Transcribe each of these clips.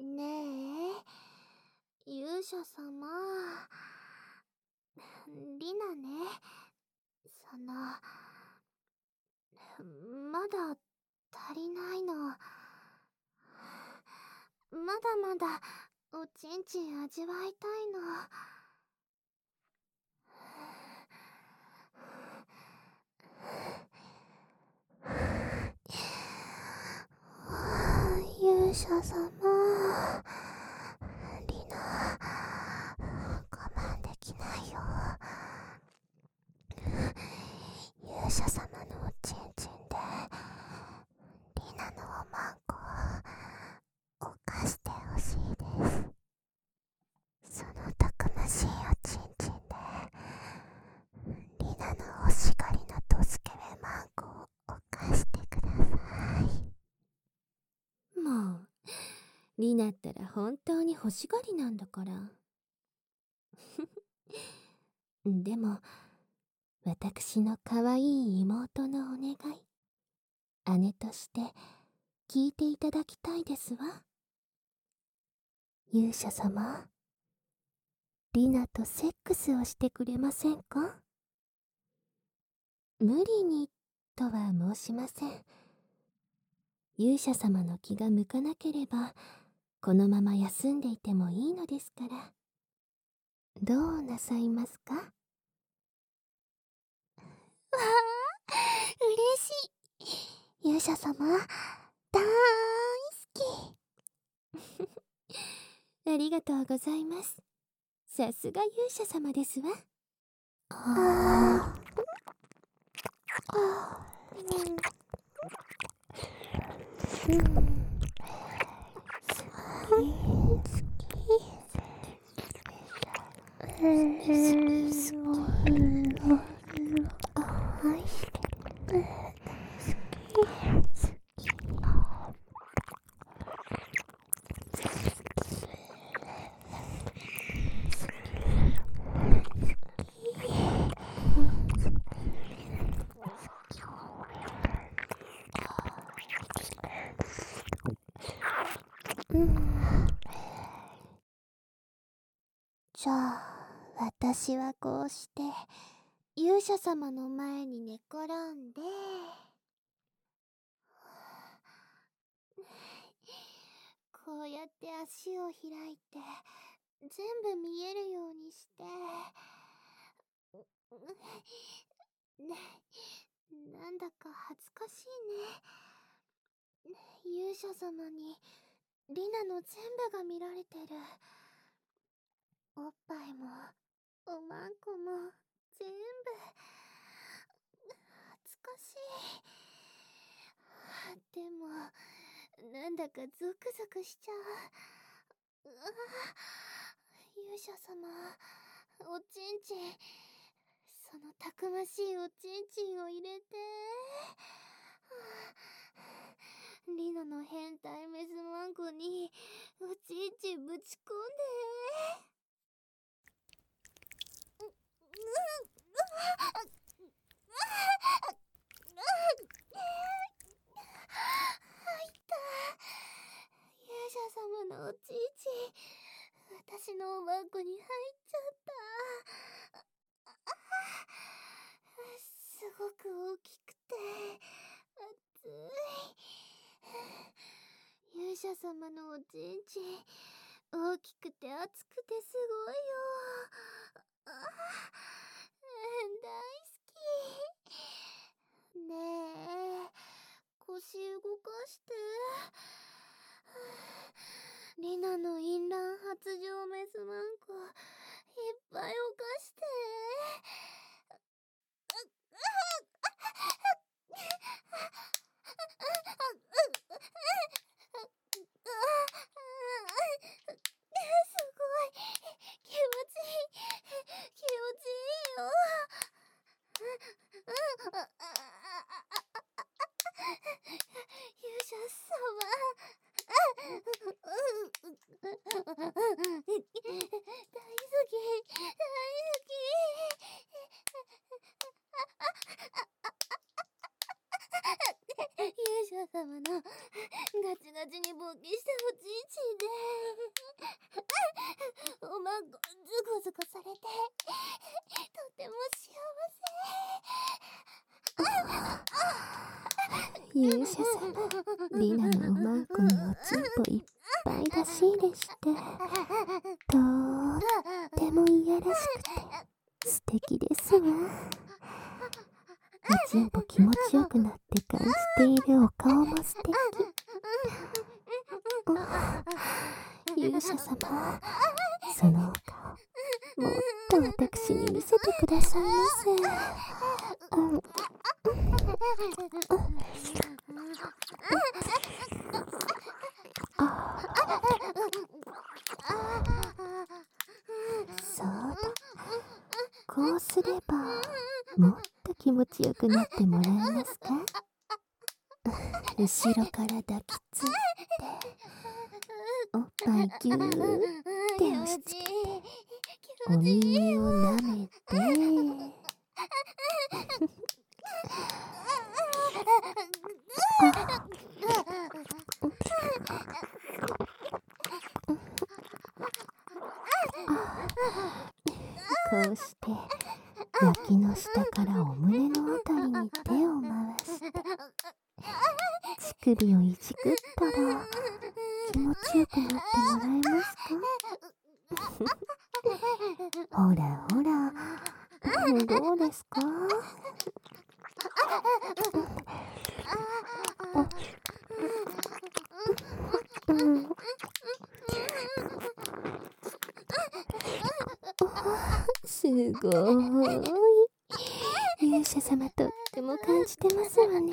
ねえ勇者様。リナね。そのまだ足りないの。まだまだおちんちん味わいたいの勇者様。リナ我慢できないよ。勇者様のおちんちんでリナのおまんこを犯してほしいですそのたくましいおちんちんでリナの欲しがりなドスケベマンコを犯してくださいもうリナったら本当に欲しがりなんだから。でも私の可愛い妹のお願い姉として聞いていただきたいですわ。勇者様リナとセックスをしてくれませんか？無理にとは申しません。勇者様の気が向かなければこのまま休んでいてもいいのですから。どうなさいますか？わあ嬉しい。勇者様大好き。ありがとうございます。さすが勇者様ですわ。ああうん、うん Oh, I'm scared. 私はこうして勇者様の前に寝転んで。こうやって足を開いて全部見えるようにして。なんだか恥ずかしいね。勇者様にリナの全部が見られてる。おっぱいもおまんこも全部恥ずかしい。でもなんだかゾクゾクしちゃう。うわ勇者様おちんちん。そのたくましいおちんちんを入れて。リナの変態メスマンコにおちんちんぶち込んで。様のおちいち私のおまんこに入っちゃったすごく大きくて熱い勇者様のおちんちん大きくて熱くてすごいよ大好きね。え腰動かして。リナの淫乱発情メスマンコ友達にボケしてほちいちで。おまんこ、ズコズコされて、とても幸せ。勇者様、リナのおまんこにおちんぽいっぱいらしいでして、とってもいやらしくて、素敵ですわ。おちんぽ気持ちよくなって感じているお顔も素敵。勇者様そのお顔もっと私に見せてくださいませ。うん。そうだ。こうすればもっと気持ちよくなってもらえますか？後ろから抱きついておっぱいぎゅーって押し付けてお耳を舐めてこうして脇の下からお胸のあたりに手を回して乳首をいじくったら気持ちよくなってもらえますか？ほらほらどうですか？すごーい勇者様とっても感じてますわね、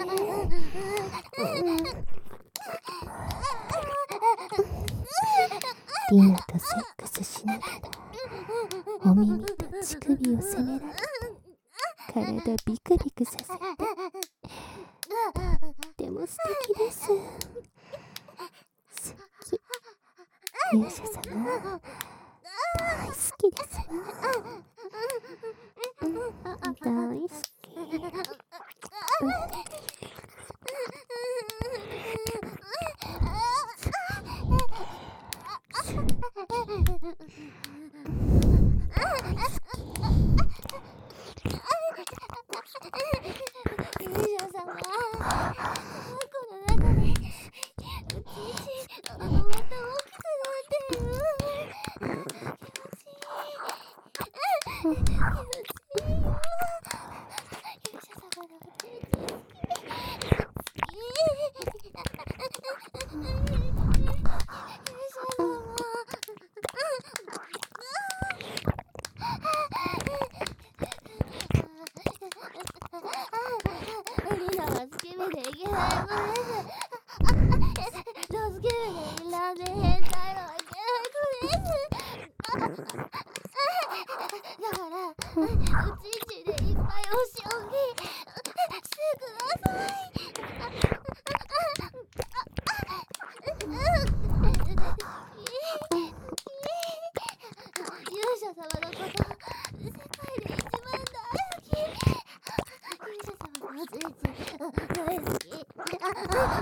うん、リナとセックスしながらお耳と乳首を責められて体ビクビクさせ Ah,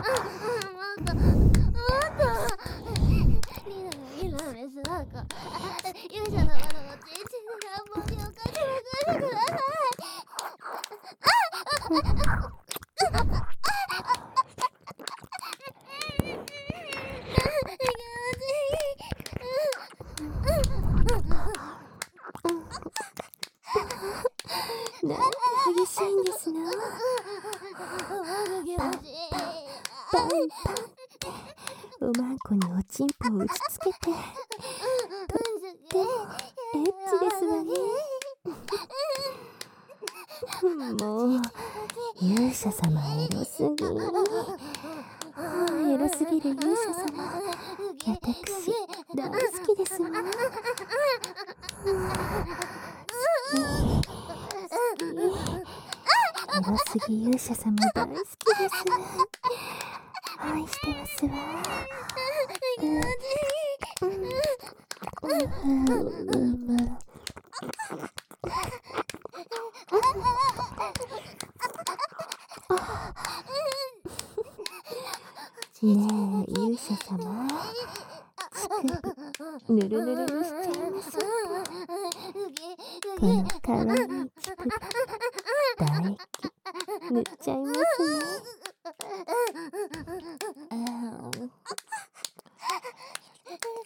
なんか、勇者様のおちんちで乱暴におかしまくってくださなんて激しいんですのい。気持ちいい。パンパンっておまんこにおちんぽを打ちつけて。エッチですわね。もう勇者様エロすぎ。はあエロすぎる勇者様。私大好きですわ。エロすぎ勇者様大好きです愛してます。わうん。うん。うん。ねえ勇者様乳首ぬるぬるにしちゃいましょうかこのかわいい乳首唾液塗っちゃいますねこうしてはーい乳首もぬるぬるですわよぬるぬる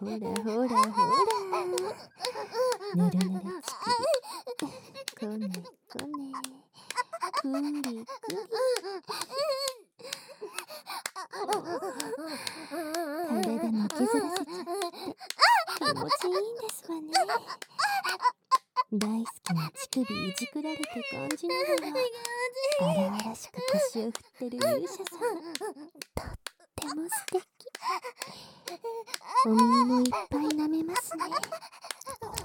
ほらほらほら。ぬるぬる乳首こねこね。くりくり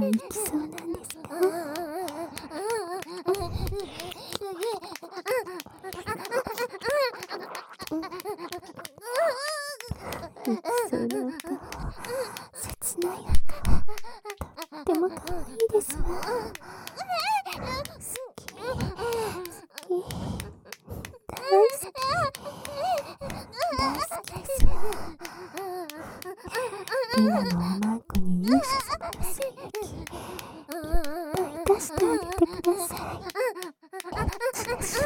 らい行きそうなんですか？そのお顔切ないお顔とっても可愛いですわ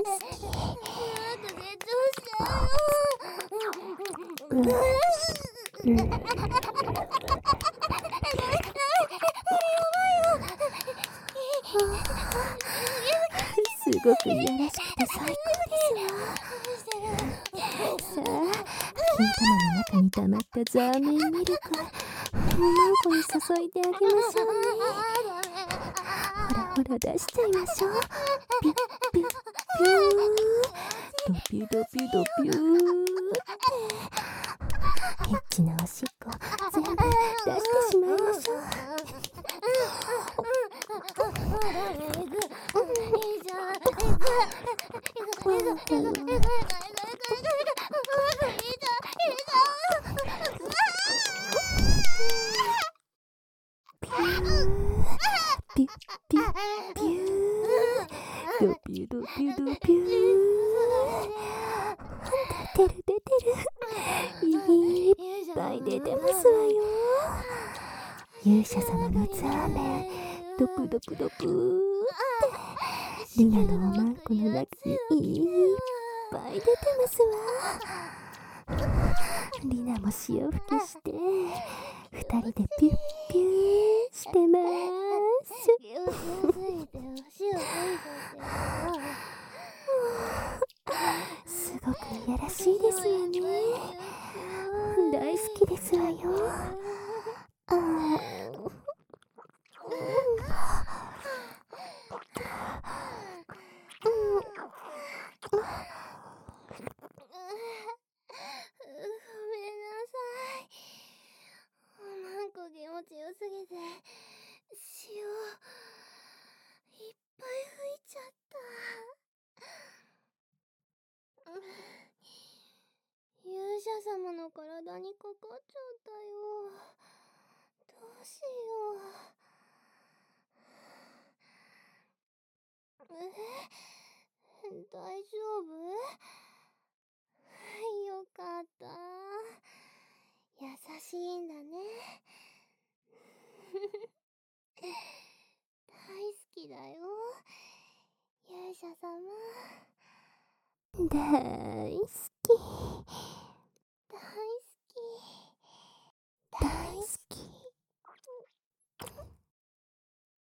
すごくいやらしくて最高です。わさあ金玉の中に溜まったザーメンミルクをおまんこに注いであげましょうねほらほら出しちゃいましょうピュッピュッピュードピュドピュドピュー。エッチなおしっこ全部出してしまいましょうピュピュピュードピュドピュドピュー出てる出てるいっぱい出てますわよ。勇者様のザーメン。ドプドプドプーってリナのおまんこの中にいっぱい出てますわ。リナも潮吹きして二人でピュッピューしてます。すごくいやらしいですよね大好きですわよあーごめんなさいおまんこ気持ちよすぎて潮いっぱい吹いちゃった勇者様の体にかかっちゃったよどうしようえ大丈夫？よかった。優しいんだね。大好きだよ。勇者様。で